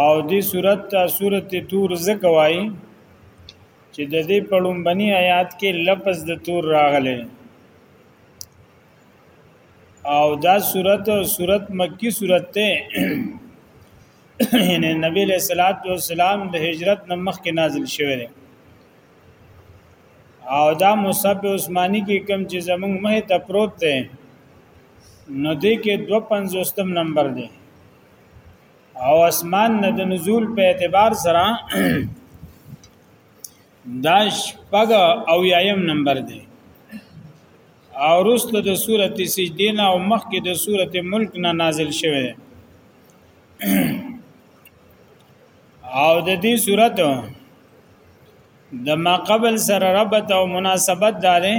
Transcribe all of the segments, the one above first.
او دې صورت ته صورت تور زکه وایي چې د دې پړومبني آیات کې لفظ د تور راغلی او دا صورت صورت مکی صورت ته یعنی نبی له صلوات و سلام د هجرت نمخ کې نازل شوی دی او دا مصحف عثماني کې کوم چې زمونږ مه ته پروت دی نو دې کې 250 نمبر دی او اسمان نه د نزول په اعتبار سره دا شپږ او یایم نمبر دی او رسل د سورته سجده نه او مخکې د سورته ملک نه نازل شوه او د دې سورته د ما قبل سره ربط او مناسبت داري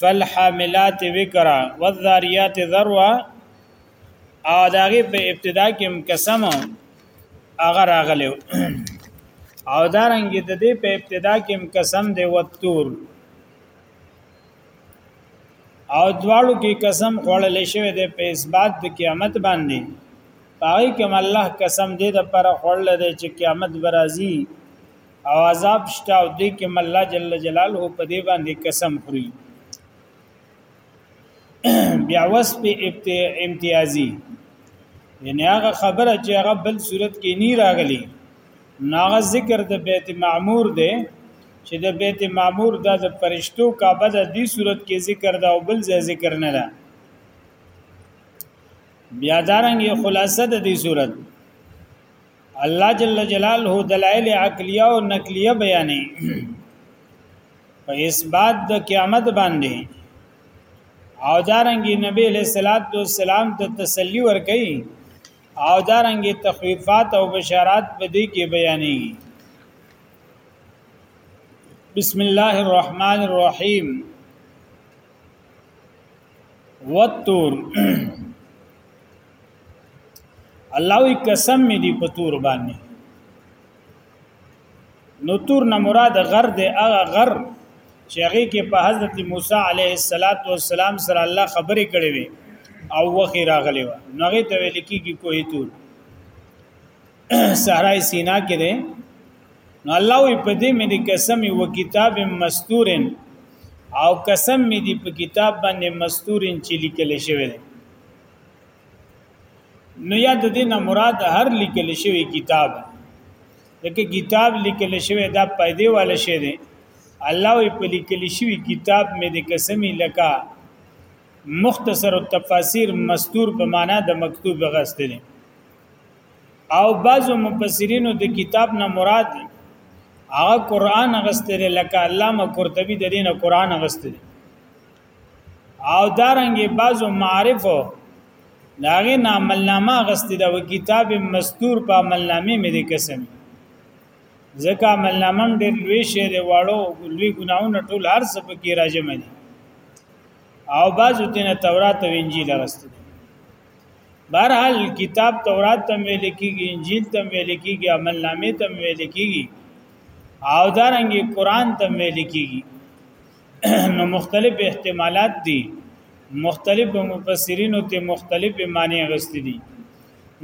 فالحاملات وکرا والذاریات ذروا او داغه په ابتدا کې هم قسم هغه راغلی او دا رنګ د دې په ابتدا کې هم قسم دی وتور او دواړو کې قسم خوړل شوی دی په اثبات د قیامت باندې پای کوم الله قسم دې د پر خوړل دی چې قیامت برازي او عذاب شته او دې کې الله جل جلاله په دې باندې قسم خوري بیا وصف امتیازي یعنی هغه خبره چې هغه بل صورت کې نی راغلی ناغه ذکر د بیت معمور دی چې د بیت معمور د فرشتو کعبه د دې صورت کې ذکر دا او بل ځای ذکر نه ده بیا دارنګ خلاصه د دې صورت الله جل جلاله دلائل عقلیه او نقلیه بیانې په اثبات د قیامت باندې او دارنګي نبی له صلوات و سلام ته تسلی ورکي او دارنګي تخفیفات او بشارات په دې کې بیانې بسم الله الرحمن الرحیم والتور الله وی قسم می دی په تور باندې نو تور نه مراد غر دی هغه غر چې هغه کې په حضرت موسی علیه السلام سره الله خبرې کړې وي او وخی راغلی و نو هغه ته ویل کېږي کوه تور صحرای سینا کې ده نو الله وی په دې مې د قسم او کتاب مستورن او قسم مې دی په کتاب باندې مستورن چې لیکل شوی دی نو یا د دې نه مراد هر لیکل شوی کتاب لکه کتاب لیکل شوی دا پیدا والا شی دی الله وی په لیکل شوی کتاب مې د قسمی لکا مختصر التفاسیر مستور په معنا د مکتوب غسته دي او بعضو مفسرینو د کتاب نه مراد هغه قران غستره لکه علامه قرطبي د دینه قران غستره او دارنګي بعضو معارف داغه ناملنامه غستی دا و کتاب مستور په عملنامه مې دې قسم ځکه عملنامه ډېر لوی شی دی واړو لوی ګناونه ټول هر څه پکې راځم او بعضو تینه تورات او انجیل غستی بهرحال کتاب تورات تم ویل کیږي انجیل تم ویل کیږي عمل نامه تم ویل کیږي او دارنګي قران تم ویل کیږي نو مختلف احتمالات دي مختلف مفسرینو ته مختلف معنی غستې دي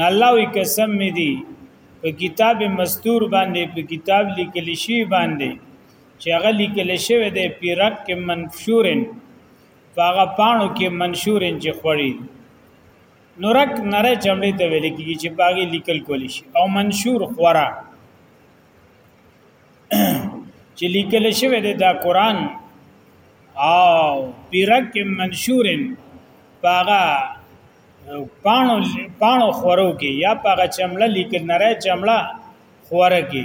نه الله وی قسم می دي په کتاب مستور باندې په کتاب لیکل شي باندې چې هغه لیکل شوی دی پیرک کې منشورن هغه پانو کې منشور انجه خوري نورک نره چمړې ته ویل کېږي چې باغی لیکل کول شي او منشور خورا چې لیکل شوی دی دا قران او پیرک منشورن پاغا پانو پانو خورو کې یا پاغا چمړه لیکل نره چمړه خوره کې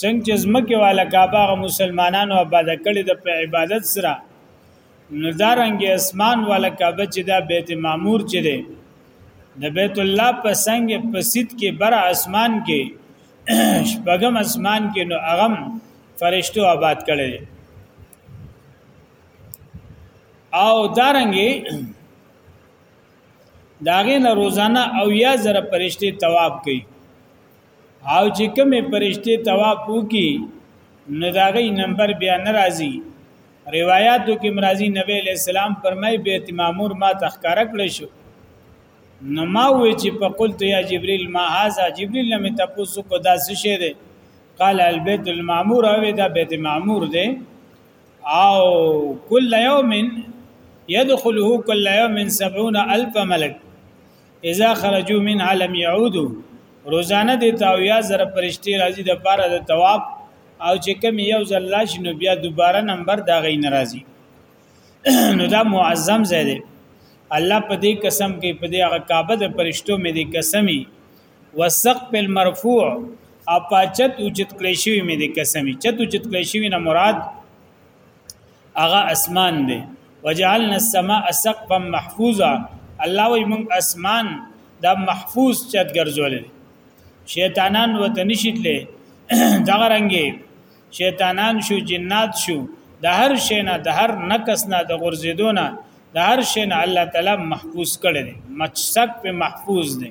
څنګه چې زمکه والا کعبه غ مسلمانانو آباد کړي د په عبادت سره نو دارنګ اسمان والا کعبه چې دا بیت معمور چې دی د بیت الله په سنگ په سید کې بر اسمان کې شپږم اسمان کې نو اغم فرشتو آباد کړي او دارنګ داغه نه روزانه او یا زره فرشتي تواب کوي او چې کومې پرشته طواف وکي نو دا غي نمبر بیا ناراضي روایتو کې مرضی نبی علیہ السلام فرمای بیت مامور ما تخکار کړ شو نو ما وی چې په قلت یا جبريل ما هاذا جبريل لم تاسو کو دا څه شه ده قال البيت المعمور او دا بیت معمور ده او کل یوم يدخله کل یوم 70 الف ملک اذا خرجوا منها لم يعودوا روزانه د تاویا زر پرشتي راځي د پاره د تواب او چې کم یو ځل راشي نو بیا دوباره نمبر دا غي ناراضي نو دا معظم زیاده الله په دې قسم کې په دې هغه کعبه د پرشتو مې دې قسمي وسقف المرفوع اپاچت اوچت کړی شوی مې دې قسمي چت اوچت کړی شوی نه مراد هغه اسمان دی وجعلنا السماء سقفا محفوظا الله وي موږ اسمان دا محفوظ چت ګرځول شیطانان وته نشیتلې دغه رنګي شیطانان شو جنات شو د هر شي نه د هر نقص نه د غرزیدو نه د هر شي نه الله تعالی محفوظ کړي مسق په محفوظ دي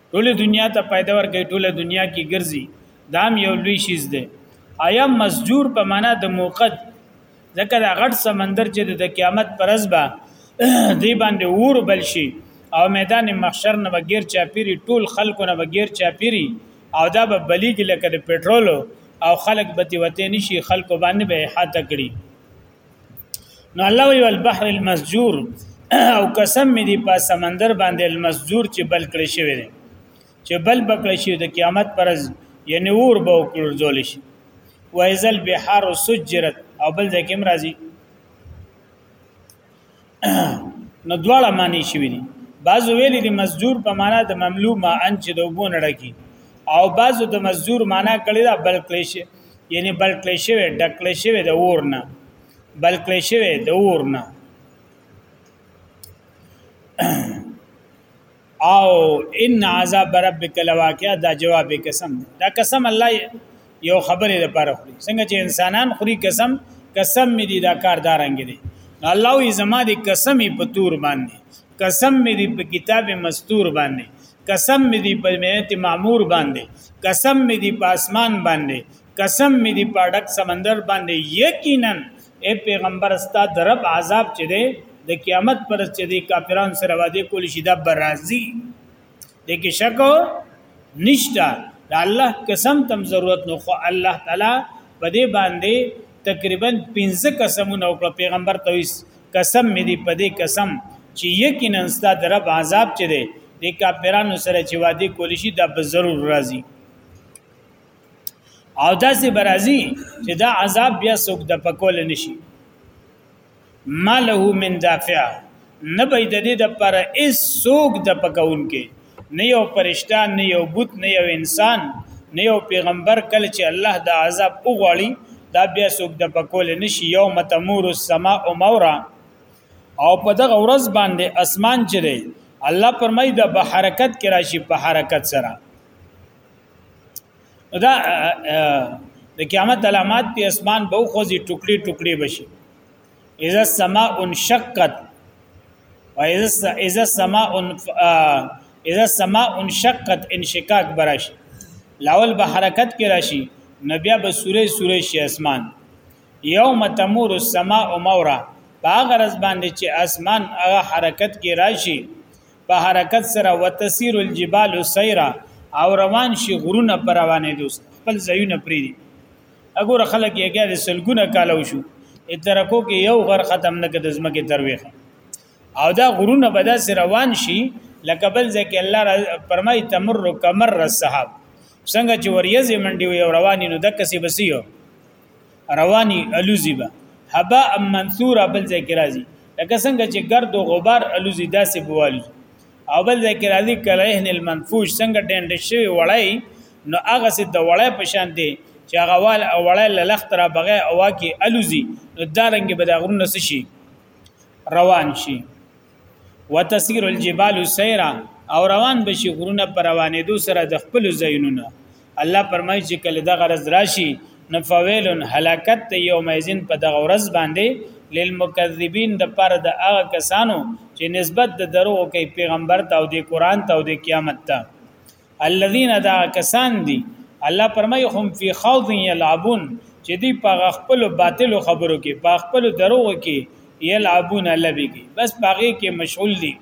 ټوله دنیا ته پیدا ورکړي ټوله دنیا کې ګرځي دا هم یو لوی شیز دی آیا مسجور په معنا د موقت ځکه دا غټ سمندر چې د قیامت پرز به دی باندې اور بل شي او میدان محشر نه بغیر چاپیری ټول خلکو نه بغیر چاپیری او دا به بلیګ لکه د پټرولو او خلک به تی وته نشي خلکو باندې به حاته کړي نو الله وی البحر المسجور او قسم می دی په سمندر باندې المسجور چې بل کړی شوی دی چې بل بکړی شوی د قیامت پرز یعنی اور به وکړل ځول شي وایزل بحار سجرت او بل ځکه مرضی نو دواړه معنی شوی دي بعض ویل دي مزدور په معنا د مملو ما ان چې د وبو نړکی او بعض د مزدور معنا کړی دا بل کلیش یعنی بل کلیش وی ډک کلیش وی د اور نه بل کلیش وی د اور نه او ان عذاب ربک لواقع دا جواب قسم دا قسم الله یو خبره ده پر خوري څنګه چې انسانان خوري قسم قسم می دي دا کار دارنګ دي الله یې زما دي قسم په تور باندې قسم می دي په کتاب مستور باندې قسم می دي په مهنت معمور باندې قسم می دي په اسمان باندې قسم می دي په ډک سمندر باندې یقینا اے پیغمبر ستا د رب عذاب چې دی د قیامت پر چې دی کافرانو سره وعده کول شي دا به راځي د کې شک نشته د الله قسم تم ضرورت نو خو الله تعالی په دې باندې تقریبا 15 قسمونه او پیغمبر ته قسم مې دی په دې قسم چې یقینا ستا د رب عذاب چې دی د کافرانو سره چې وعده کول شي دا به ضرور راځي او داسې برازي چې دا عذاب بیا څوک د پکول نشي ما له من دافع نه به د دې د پر اس څوک د پکون کې نه یو پرشتہ نه یو بت نه یو انسان نه یو پیغمبر کله چې الله د عذاب وغوړي دا بیا څوک د پکول نشي یوم تمور السماء مورا او په دغه ورځ باندې اسمان چې دی الله پرمای د بحرکت کې راشي په حرکت سره دا د قیامت علامات په اسمان بو خوځي ټوکړي ټوکړي بشي اذا السماء انشقت واذا اذا السماء اذا السماء انشقت انشقاق براش لاول به حرکت کې راشي نبي به سوره سوره شي اسمان یوم تمور السماء مورا باغ رز باندې چې اسمان هغه حرکت کې راشي په حرکت سره وتسير الجبال سيرا او روان شي غرونه پر روانې دوست خپل ځایونه پری دي اګور خلک یې ګیا د سلګونه کالو شو اترکو کې یو غر ختم نه کده زمکه ترويخ او دا غرونه به داس روان شي لکه بل ځکه الله فرمای تمر کمر السحاب څنګه چې وریځې منډي وي او رواني نو دکسي بسيو رواني الوزي به هبا ام منثور بل ځای کې راځي لکه څنګه چې ګرد او غبار الوزي داسې بوالي او بل ځای کې راځي کلهن المنفوش څنګه ډنډ شوی وړای نو هغه سي د وړای په شان دی چې هغه وال او وړای لخت را بغه او کې الوزي نو دا رنګ به د غرونه شي روان شي وتسير الجبال سيرا او روان بشي غرونه پر روانې دو سره د خپل زینونه الله پرمای چې کله دغه رز راشي نفویل هلاکت ته یوم ایزن په دغه ورځ باندې للمکذبین د پر د هغه کسانو چې نسبت د درو کوي پیغمبر ته او د قران ته او د قیامت ته الذين دا کسان دي الله پرمای هم فی خوض یلعبون چې دی په خپل باطل خبرو کې په خپل دروغ کې یلعبون لبی کې بس باغې کې مشغول دي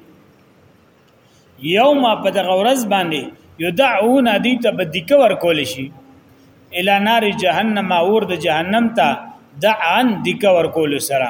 یوم په دغه ورځ باندې یدعون ادی ته بدیک ور کول شي الی نار جهنم اور د جهنم ته دعن دیک ور کول سره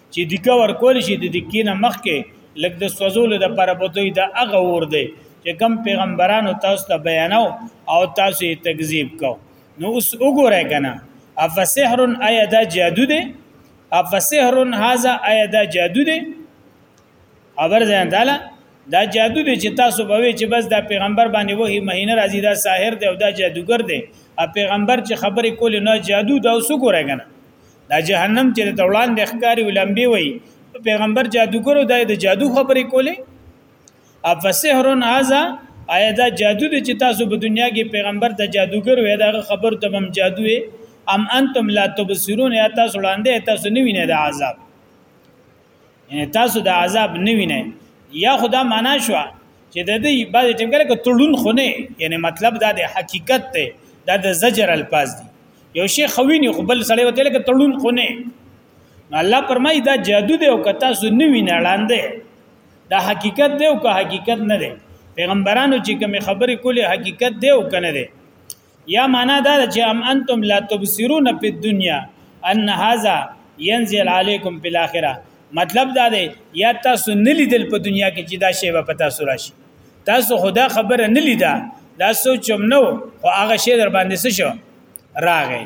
چې دکه ورکول شي د دکې نه مخکې لګ د سوزولو د پر بوتوي د هغه ور دی چې کم پیغمبرانو تاسو ته بیانو او تاسو یې تکذیب کو نو اوس وګورئ کنه افسحر ایا دا جادو دی افسحر هاذا ایا دا جادو دی خبر ځان داله دا جادو دی چې تاسو به وی چې بس دا پیغمبر باندې وਹੀ مهینه راځي دا ساحر دی او دا جادوګر دی ا پیغمبر چې خبرې کولې نه جادو دا اوس وګورئ کنه دا جهنم چې ته وړاندې ښکاری ولمبي وي پیغمبر جادوګرو دای د جادو خبرې کولې افسحرن هاذا آیا دا جادو دی چې تاسو په دنیا کې پیغمبر ته جادوګر وې دا خبر ته هم جادو وې ام انتم لا تبصرون یا تاسو وړاندې تاسو نه وینئ د عذاب یعنی تاسو د عذاب نه وینئ یا خدا معنا شو چې د دې بعد ټیم کړه کې تړون خونه یعنی مطلب دا د حقیقت ته دا د زجر الفاظ دي یو شی خویني خو بل سړی وته لکه تړون خونه الله پرمای دا جادو دی او کتا سو نه وینه لاندې دا حقیقت دی او که حقیقت نه دی پیغمبرانو چې کوم خبرې کولې حقیقت دی او کنه دی یا معنا دا چې ام انتم لا تبصرون فی الدنیا ان هاذا ينزل علیکم فی الاخره مطلب دا دی یا تاسو نه لیدل په دنیا کې چې دا شی به پتا سره شي تاسو خدا خبره نه لیدا دا سوچ هم نو خو هغه شی در باندې څه شو راغی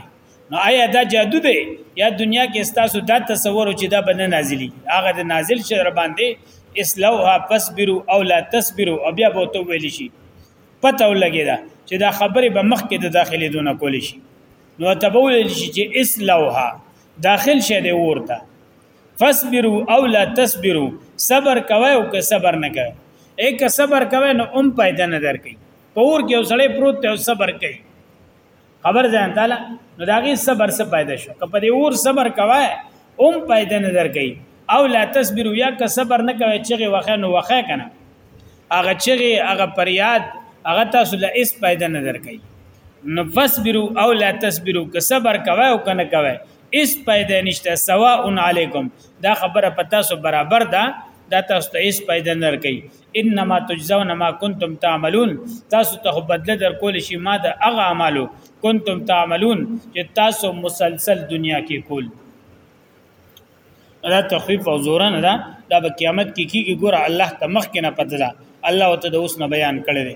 نو آیا دا جادو دی یا دنیا کې تاسو دا تصور چې دا بنه نازلی هغه د نازل شي در باندې اسلوها فصبروا او لا تصبروا او بیا به تو ویل شي پته ولګی دا چې دا خبره به مخ کې د داخلي دونه کول شي نو تبول شي چې اسلوها داخل شه دی ورته فصبروا او لا تصبروا صبر کوي او که صبر نه کوي اې که صبر کوي نو هم پیدا نه درکې پور کې وسړې پروت ته صبر کوي خبر ځان تعالی نو داغي صبر څه پیدا شو که په دې اور صبر کوای اوم پیدا نه درکې او لا تصبر یا که صبر نه کوي چې وخه نو وخه کنه هغه چې هغه پریاد هغه تاسو له اس پیدا نه درکې نو فصبروا او لا تصبروا که صبر کوي او کنه کوي اس پیدا نشته سواء علیکم دا خبره پتا سو برابر ده دا تاسو ته اس پیدا نه کوي انما تجزون ما کنتم تعملون تاسو ته بدله در کول شي ما د هغه اعمالو کنتم تعملون چې تاسو مسلسل دنیا کې کول دا تخفیف او زورن ده دا په قیامت کې کیږي ګوره الله ته مخ کې نه پته ده الله ته د اوس نه بیان کړی دی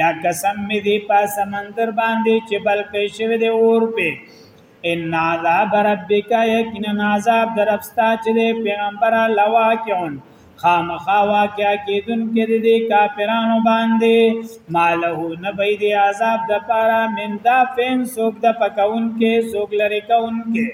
یا قسم می دی په سمندر باندې چې بلکې شوی دی اور په ان عذاب ربک یقینا عذاب درپستا چې دی پیغمبر لواکعون خامخا واقع کېدون کې دي کافرانو باندې مالو نه به دي عذاب د پاره من دا فین سوک د پکون کې سوک لری کون کې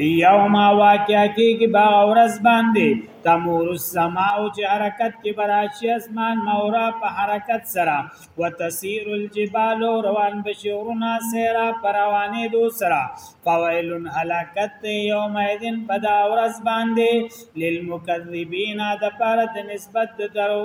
یوم واقعا کیږي با ورځ باندې تمور السما او چې حرکت کې براشي اسمان مورا په حرکت سره وتسير الجبال روان بشورنا سيرا پروانه دو سره فويل هلاکت يوم اذن پدا ورځ باندې للمكذبين د پاره د نسبت درو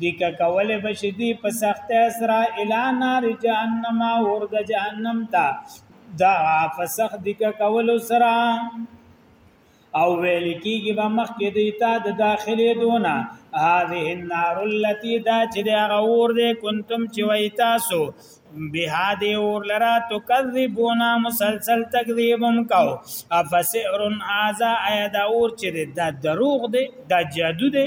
دی که کولې بشي دی په سخت اسرا الی نار جهنم اور د جهنم تا دا په سخت دی که کولو سره او ویل کیږي به مخ کې دی تا د داخلي دونه هذه النار التي دا چې دا غور دې کنتم چې وای تاسو بها دی اور لرا تکذبونا مسلسل تکذیبم کو افسحر هذا ایا دا اور چې دا دروغ دی دا جادو دی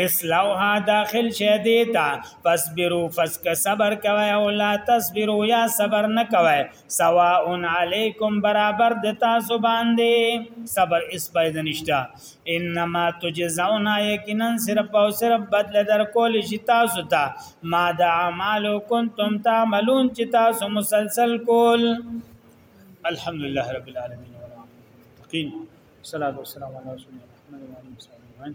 اسلوها داخل شه دیتا فصبرو فسک صبر کوي او لا تصبرو یا صبر نه کوي سواء علیکم برابر د تاسو باندې صبر اس پید نشتا انما تجزون یقینا صرف او صرف بدل در کول شي تاسو ته ما د اعمالو کنتم تعملون چې تاسو مسلسل کول الحمدلله رب العالمین صلوات والسلام علی رسول الله محمد وعلى اله وصحبه